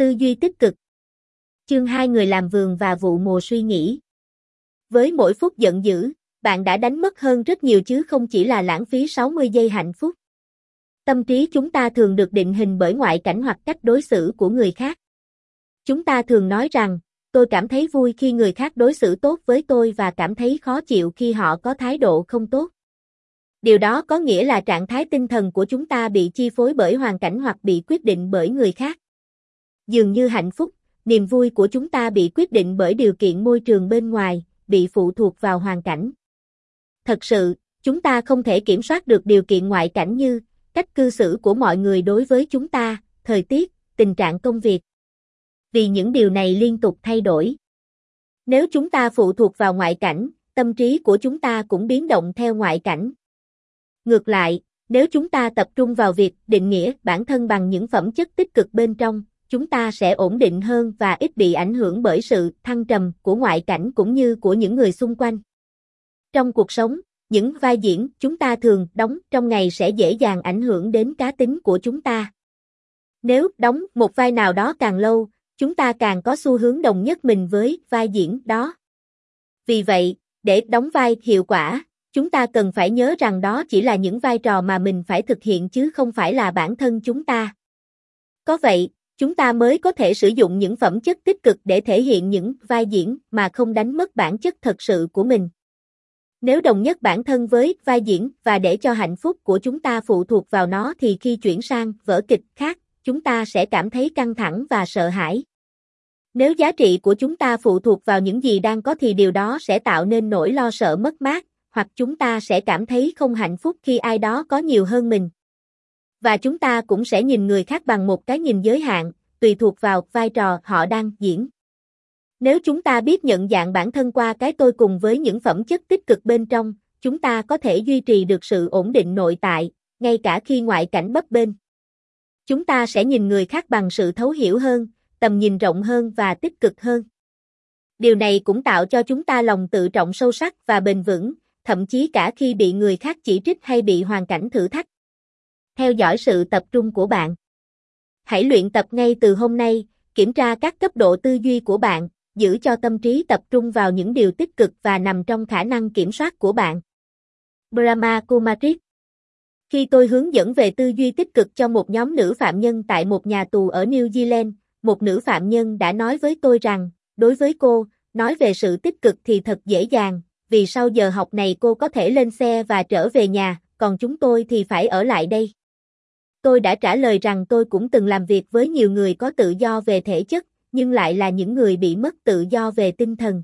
Tư duy tích cực. Chương 2 người làm vườn và vụ mùa suy nghĩ. Với mỗi phút giận dữ, bạn đã đánh mất hơn rất nhiều chứ không chỉ là lãng phí 60 giây hạnh phúc. Tâm trí chúng ta thường được định hình bởi ngoại cảnh hoặc cách đối xử của người khác. Chúng ta thường nói rằng, tôi cảm thấy vui khi người khác đối xử tốt với tôi và cảm thấy khó chịu khi họ có thái độ không tốt. Điều đó có nghĩa là trạng thái tinh thần của chúng ta bị chi phối bởi hoàn cảnh hoặc bị quyết định bởi người khác. Dường như hạnh phúc, niềm vui của chúng ta bị quyết định bởi điều kiện môi trường bên ngoài, bị phụ thuộc vào hoàn cảnh. Thật sự, chúng ta không thể kiểm soát được điều kiện ngoại cảnh như cách cư xử của mọi người đối với chúng ta, thời tiết, tình trạng công việc. Vì những điều này liên tục thay đổi. Nếu chúng ta phụ thuộc vào ngoại cảnh, tâm trí của chúng ta cũng biến động theo ngoại cảnh. Ngược lại, nếu chúng ta tập trung vào việc định nghĩa bản thân bằng những phẩm chất tích cực bên trong, chúng ta sẽ ổn định hơn và ít bị ảnh hưởng bởi sự thăng trầm của ngoại cảnh cũng như của những người xung quanh. Trong cuộc sống, những vai diễn chúng ta thường đóng trong ngày sẽ dễ dàng ảnh hưởng đến cá tính của chúng ta. Nếu đóng một vai nào đó càng lâu, chúng ta càng có xu hướng đồng nhất mình với vai diễn đó. Vì vậy, để đóng vai hiệu quả, chúng ta cần phải nhớ rằng đó chỉ là những vai trò mà mình phải thực hiện chứ không phải là bản thân chúng ta. Có vậy, chúng ta mới có thể sử dụng những phẩm chất tích cực để thể hiện những vai diễn mà không đánh mất bản chất thật sự của mình. Nếu đồng nhất bản thân với vai diễn và để cho hạnh phúc của chúng ta phụ thuộc vào nó thì khi chuyển sang vở kịch khác, chúng ta sẽ cảm thấy căng thẳng và sợ hãi. Nếu giá trị của chúng ta phụ thuộc vào những gì đang có thì điều đó sẽ tạo nên nỗi lo sợ mất mát, hoặc chúng ta sẽ cảm thấy không hạnh phúc khi ai đó có nhiều hơn mình. Và chúng ta cũng sẽ nhìn người khác bằng một cái nhìn giới hạn, tùy thuộc vào vai trò họ đang diễn. Nếu chúng ta biết nhận dạng bản thân qua cái tôi cùng với những phẩm chất tích cực bên trong, chúng ta có thể duy trì được sự ổn định nội tại, ngay cả khi ngoại cảnh bấp bênh. Chúng ta sẽ nhìn người khác bằng sự thấu hiểu hơn, tầm nhìn rộng hơn và tích cực hơn. Điều này cũng tạo cho chúng ta lòng tự trọng sâu sắc và bền vững, thậm chí cả khi bị người khác chỉ trích hay bị hoàn cảnh thử thách. Theo dõi sự tập trung của bạn. Hãy luyện tập ngay từ hôm nay, kiểm tra các cấp độ tư duy của bạn, giữ cho tâm trí tập trung vào những điều tích cực và nằm trong khả năng kiểm soát của bạn. Brahma Kumaris Khi tôi hướng dẫn về tư duy tích cực cho một nhóm nữ phạm nhân tại một nhà tù ở New Zealand, một nữ phạm nhân đã nói với tôi rằng, đối với cô, nói về sự tích cực thì thật dễ dàng, vì sau giờ học này cô có thể lên xe và trở về nhà, còn chúng tôi thì phải ở lại đây. Tôi đã trả lời rằng tôi cũng từng làm việc với nhiều người có tự do về thể chất, nhưng lại là những người bị mất tự do về tinh thần.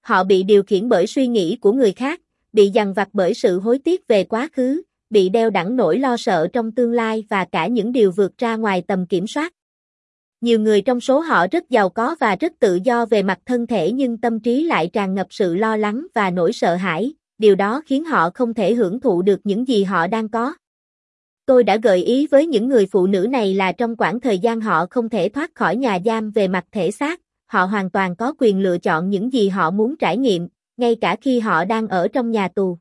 Họ bị điều khiển bởi suy nghĩ của người khác, bị dằn vặt bởi sự hối tiếc về quá khứ, bị đeo đẳng nỗi lo sợ trong tương lai và cả những điều vượt ra ngoài tầm kiểm soát. Nhiều người trong số họ rất giàu có và rất tự do về mặt thân thể nhưng tâm trí lại tràn ngập sự lo lắng và nỗi sợ hãi, điều đó khiến họ không thể hưởng thụ được những gì họ đang có. Tôi đã gợi ý với những người phụ nữ này là trong quãng thời gian họ không thể thoát khỏi nhà giam về mặt thể xác, họ hoàn toàn có quyền lựa chọn những gì họ muốn trải nghiệm, ngay cả khi họ đang ở trong nhà tù.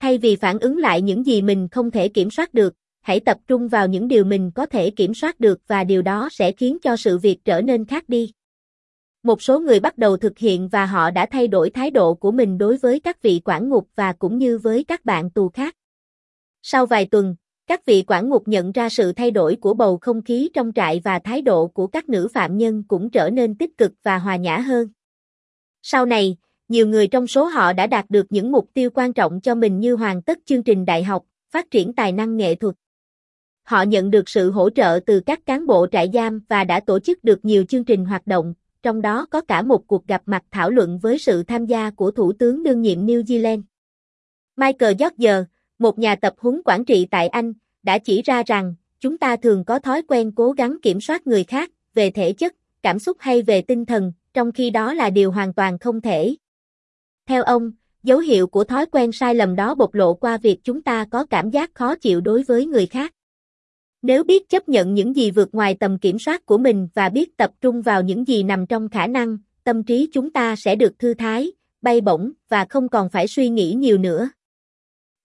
Thay vì phản ứng lại những gì mình không thể kiểm soát được, hãy tập trung vào những điều mình có thể kiểm soát được và điều đó sẽ khiến cho sự việc trở nên khác đi. Một số người bắt đầu thực hiện và họ đã thay đổi thái độ của mình đối với các vị quản ngục và cũng như với các bạn tù khác. Sau vài tuần, các vị quản ngục nhận ra sự thay đổi của bầu không khí trong trại và thái độ của các nữ phạm nhân cũng trở nên tích cực và hòa nhã hơn. Sau này, nhiều người trong số họ đã đạt được những mục tiêu quan trọng cho mình như hoàn tất chương trình đại học, phát triển tài năng nghệ thuật. Họ nhận được sự hỗ trợ từ các cán bộ trại giam và đã tổ chức được nhiều chương trình hoạt động, trong đó có cả một cuộc gặp mặt thảo luận với sự tham gia của Thủ tướng đương nhiệm New Zealand. Michael George, một nhà tập huấn quản trị tại Anh, đã chỉ ra rằng, chúng ta thường có thói quen cố gắng kiểm soát người khác, về thể chất, cảm xúc hay về tinh thần, trong khi đó là điều hoàn toàn không thể. Theo ông, dấu hiệu của thói quen sai lầm đó bộc lộ qua việc chúng ta có cảm giác khó chịu đối với người khác. Nếu biết chấp nhận những gì vượt ngoài tầm kiểm soát của mình và biết tập trung vào những gì nằm trong khả năng, tâm trí chúng ta sẽ được thư thái, bay bổng và không còn phải suy nghĩ nhiều nữa.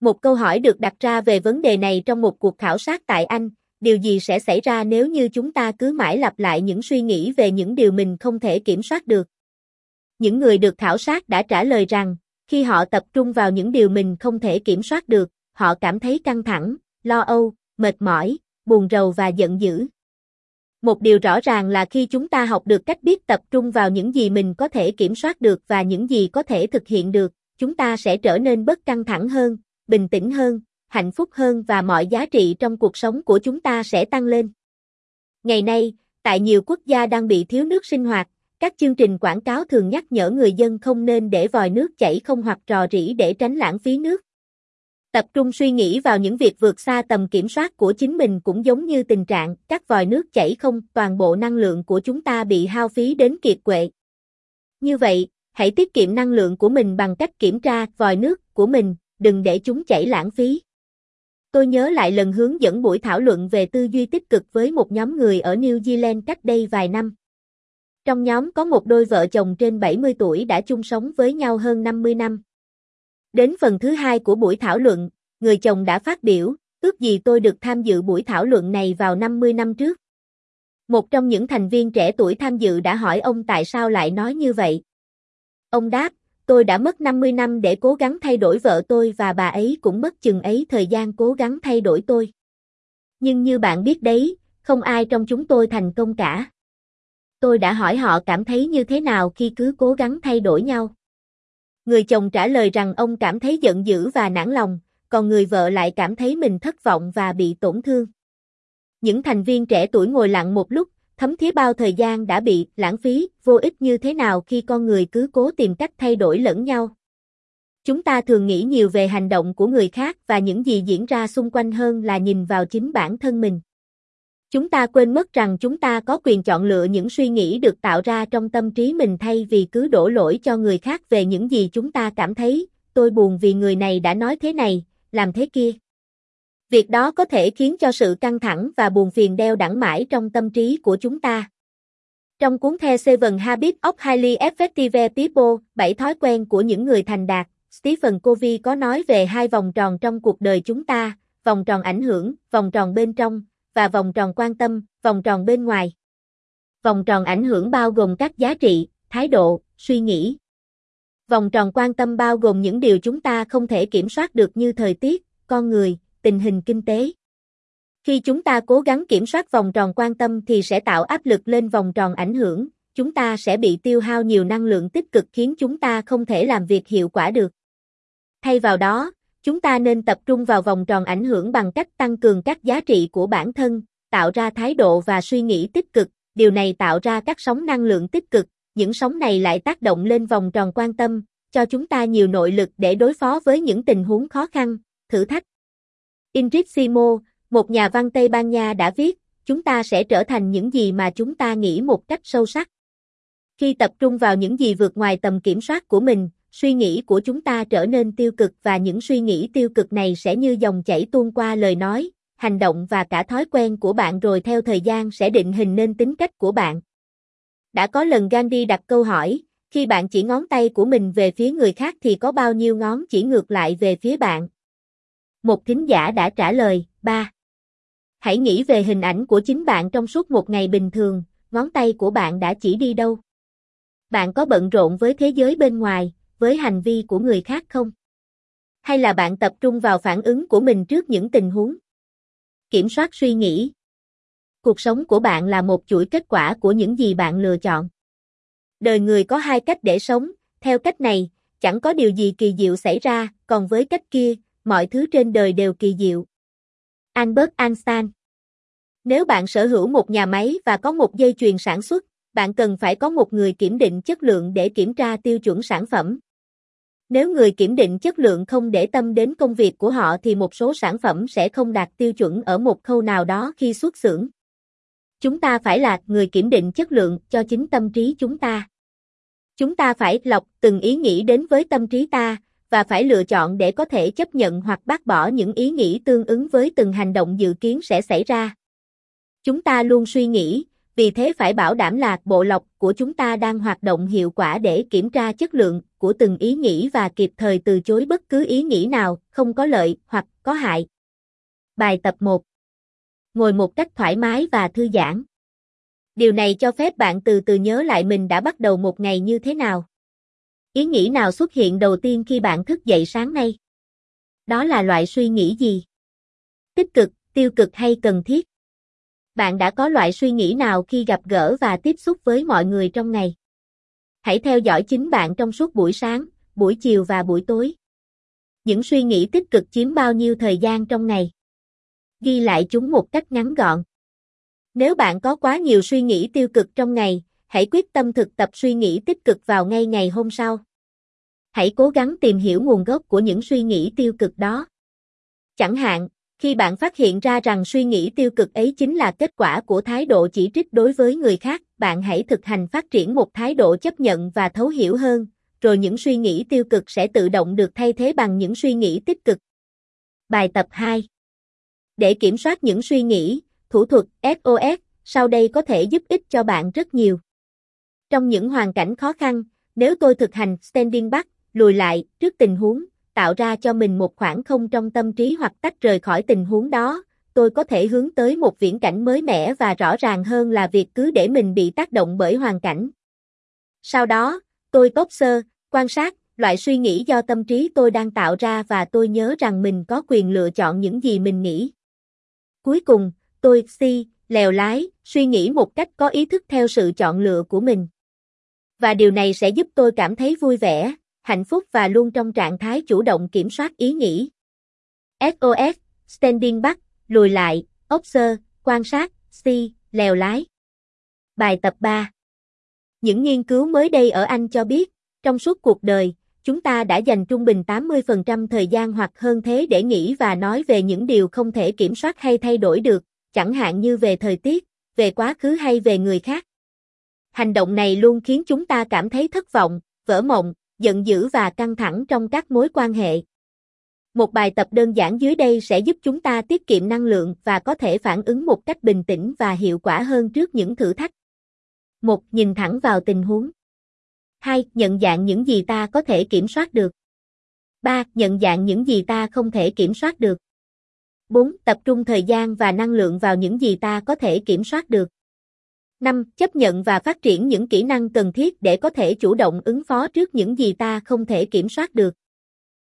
Một câu hỏi được đặt ra về vấn đề này trong một cuộc khảo sát tại Anh, điều gì sẽ xảy ra nếu như chúng ta cứ mãi lặp lại những suy nghĩ về những điều mình không thể kiểm soát được. Những người được khảo sát đã trả lời rằng, khi họ tập trung vào những điều mình không thể kiểm soát được, họ cảm thấy căng thẳng, lo âu, mệt mỏi, buồn rầu và giận dữ. Một điều rõ ràng là khi chúng ta học được cách biết tập trung vào những gì mình có thể kiểm soát được và những gì có thể thực hiện được, chúng ta sẽ trở nên bất căng thẳng hơn, bình tĩnh hơn, hạnh phúc hơn và mọi giá trị trong cuộc sống của chúng ta sẽ tăng lên. Ngày nay, tại nhiều quốc gia đang bị thiếu nước sinh hoạt, các chương trình quảng cáo thường nhắc nhở người dân không nên để vòi nước chảy không hoặc rò rỉ để tránh lãng phí nước. Tập trung suy nghĩ vào những việc vượt xa tầm kiểm soát của chính mình cũng giống như tình trạng các vòi nước chảy không, toàn bộ năng lượng của chúng ta bị hao phí đến kiệt quệ. Như vậy, hãy tiết kiệm năng lượng của mình bằng cách kiểm tra vòi nước của mình, đừng để chúng chảy lãng phí. Tôi nhớ lại lần hướng dẫn buổi thảo luận về tư duy tích cực với một nhóm người ở New Zealand cách đây vài năm. Trong nhóm có một đôi vợ chồng trên 70 tuổi đã chung sống với nhau hơn 50 năm. Đến phần thứ hai của buổi thảo luận, người chồng đã phát biểu, ước gì tôi được tham dự buổi thảo luận này vào 50 năm trước. Một trong những thành viên trẻ tuổi tham dự đã hỏi ông tại sao lại nói như vậy. Ông đáp, tôi đã mất 50 năm để cố gắng thay đổi vợ tôi và bà ấy cũng mất chừng ấy thời gian cố gắng thay đổi tôi. Nhưng như bạn biết đấy, không ai trong chúng tôi thành công cả. Tôi đã hỏi họ cảm thấy như thế nào khi cứ cố gắng thay đổi nhau. Người chồng trả lời rằng ông cảm thấy giận dữ và nản lòng, còn người vợ lại cảm thấy mình thất vọng và bị tổn thương. Những thành viên trẻ tuổi ngồi lặng một lúc, thấm thía bao thời gian đã bị lãng phí, vô ích như thế nào khi con người cứ cố tìm cách thay đổi lẫn nhau. Chúng ta thường nghĩ nhiều về hành động của người khác và những gì diễn ra xung quanh hơn là nhìn vào chính bản thân mình. Chúng ta quên mất rằng chúng ta có quyền chọn lựa những suy nghĩ được tạo ra trong tâm trí mình thay vì cứ đổ lỗi cho người khác về những gì chúng ta cảm thấy, tôi buồn vì người này đã nói thế này, làm thế kia. Việc đó có thể khiến cho sự căng thẳng và buồn phiền đeo đẳng mãi trong tâm trí của chúng ta. Trong cuốn The Seven Habits of Highly Effective People, bảy thói quen của những người thành đạt, Stephen Covey có nói về hai vòng tròn trong cuộc đời chúng ta, vòng tròn ảnh hưởng, vòng tròn bên trong, và vòng tròn quan tâm, vòng tròn bên ngoài. Vòng tròn ảnh hưởng bao gồm các giá trị, thái độ, suy nghĩ. Vòng tròn quan tâm bao gồm những điều chúng ta không thể kiểm soát được như thời tiết, con người, tình hình kinh tế. Khi chúng ta cố gắng kiểm soát vòng tròn quan tâm thì sẽ tạo áp lực lên vòng tròn ảnh hưởng, chúng ta sẽ bị tiêu hao nhiều năng lượng tích cực khiến chúng ta không thể làm việc hiệu quả được. Thay vào đó, Chúng ta nên tập trung vào vòng tròn ảnh hưởng bằng cách tăng cường các giá trị của bản thân, tạo ra thái độ và suy nghĩ tích cực, điều này tạo ra các sóng năng lượng tích cực, những sóng này lại tác động lên vòng tròn quan tâm, cho chúng ta nhiều nội lực để đối phó với những tình huống khó khăn, thử thách. Ingrid Simo, một nhà văn Tây Ban Nha đã viết, chúng ta sẽ trở thành những gì mà chúng ta nghĩ một cách sâu sắc. Khi tập trung vào những gì vượt ngoài tầm kiểm soát của mình, suy nghĩ của chúng ta trở nên tiêu cực và những suy nghĩ tiêu cực này sẽ như dòng chảy tuôn qua lời nói, hành động và cả thói quen của bạn rồi theo thời gian sẽ định hình nên tính cách của bạn. Đã có lần Gandhi đặt câu hỏi, khi bạn chỉ ngón tay của mình về phía người khác thì có bao nhiêu ngón chỉ ngược lại về phía bạn? Một thính giả đã trả lời, ba. Hãy nghĩ về hình ảnh của chính bạn trong suốt một ngày bình thường, ngón tay của bạn đã chỉ đi đâu? Bạn có bận rộn với thế giới bên ngoài, với hành vi của người khác không? Hay là bạn tập trung vào phản ứng của mình trước những tình huống? Kiểm soát suy nghĩ. Cuộc sống của bạn là một chuỗi kết quả của những gì bạn lựa chọn. Đời người có hai cách để sống, theo cách này, chẳng có điều gì kỳ diệu xảy ra, còn với cách kia, mọi thứ trên đời đều kỳ diệu. Albert Einstein Nếu bạn sở hữu một nhà máy và có một dây chuyền sản xuất, bạn cần phải có một người kiểm định chất lượng để kiểm tra tiêu chuẩn sản phẩm. Nếu người kiểm định chất lượng không để tâm đến công việc của họ thì một số sản phẩm sẽ không đạt tiêu chuẩn ở một khâu nào đó khi xuất xưởng. Chúng ta phải là người kiểm định chất lượng cho chính tâm trí chúng ta. Chúng ta phải lọc từng ý nghĩ đến với tâm trí ta và phải lựa chọn để có thể chấp nhận hoặc bác bỏ những ý nghĩ tương ứng với từng hành động dự kiến sẽ xảy ra. Chúng ta luôn suy nghĩ, vì thế phải bảo đảm là bộ lọc của chúng ta đang hoạt động hiệu quả để kiểm tra chất lượng của từng ý nghĩ và kịp thời từ chối bất cứ ý nghĩ nào không có lợi hoặc có hại. Bài tập 1 ngồi một cách thoải mái và thư giãn. Điều này cho phép bạn từ từ nhớ lại mình đã bắt đầu một ngày như thế nào. Ý nghĩ nào xuất hiện đầu tiên khi bạn thức dậy sáng nay? Đó là loại suy nghĩ gì? Tích cực, tiêu cực hay cần thiết? Bạn đã có loại suy nghĩ nào khi gặp gỡ và tiếp xúc với mọi người trong ngày? Hãy theo dõi chính bạn trong suốt buổi sáng, buổi chiều và buổi tối. Những suy nghĩ tích cực chiếm bao nhiêu thời gian trong ngày? Ghi lại chúng một cách ngắn gọn. Nếu bạn có quá nhiều suy nghĩ tiêu cực trong ngày, hãy quyết tâm thực tập suy nghĩ tích cực vào ngay ngày hôm sau. Hãy cố gắng tìm hiểu nguồn gốc của những suy nghĩ tiêu cực đó. Chẳng hạn, khi bạn phát hiện ra rằng suy nghĩ tiêu cực ấy chính là kết quả của thái độ chỉ trích đối với người khác, bạn hãy thực hành phát triển một thái độ chấp nhận và thấu hiểu hơn, rồi những suy nghĩ tiêu cực sẽ tự động được thay thế bằng những suy nghĩ tích cực. Bài tập 2 Để kiểm soát những suy nghĩ, thủ thuật SOS sau đây có thể giúp ích cho bạn rất nhiều. Trong những hoàn cảnh khó khăn, nếu tôi thực hành standing back, lùi lại trước tình huống, tạo ra cho mình một khoảng không trong tâm trí hoặc tách rời khỏi tình huống đó, tôi có thể hướng tới một viễn cảnh mới mẻ và rõ ràng hơn là việc cứ để mình bị tác động bởi hoàn cảnh. Sau đó, tôi tốt sơ, quan sát, loại suy nghĩ do tâm trí tôi đang tạo ra và tôi nhớ rằng mình có quyền lựa chọn những gì mình nghĩ. Cuối cùng, tôi si, lèo lái, suy nghĩ một cách có ý thức theo sự chọn lựa của mình. Và điều này sẽ giúp tôi cảm thấy vui vẻ, hạnh phúc và luôn trong trạng thái chủ động kiểm soát ý nghĩ. SOS, Standing Back, lùi lại, Observe, quan sát, si, lèo lái. Bài tập 3 Những nghiên cứu mới đây ở Anh cho biết, trong suốt cuộc đời, chúng ta đã dành trung bình 80% thời gian hoặc hơn thế để nghĩ và nói về những điều không thể kiểm soát hay thay đổi được, chẳng hạn như về thời tiết, về quá khứ hay về người khác. Hành động này luôn khiến chúng ta cảm thấy thất vọng, vỡ mộng, giận dữ và căng thẳng trong các mối quan hệ. Một bài tập đơn giản dưới đây sẽ giúp chúng ta tiết kiệm năng lượng và có thể phản ứng một cách bình tĩnh và hiệu quả hơn trước những thử thách. 1. Nhìn thẳng vào tình huống. 2. Nhận dạng những gì ta có thể kiểm soát được. 3. Nhận dạng những gì ta không thể kiểm soát được. 4. Tập trung thời gian và năng lượng vào những gì ta có thể kiểm soát được. 5. Chấp nhận và phát triển những kỹ năng cần thiết để có thể chủ động ứng phó trước những gì ta không thể kiểm soát được.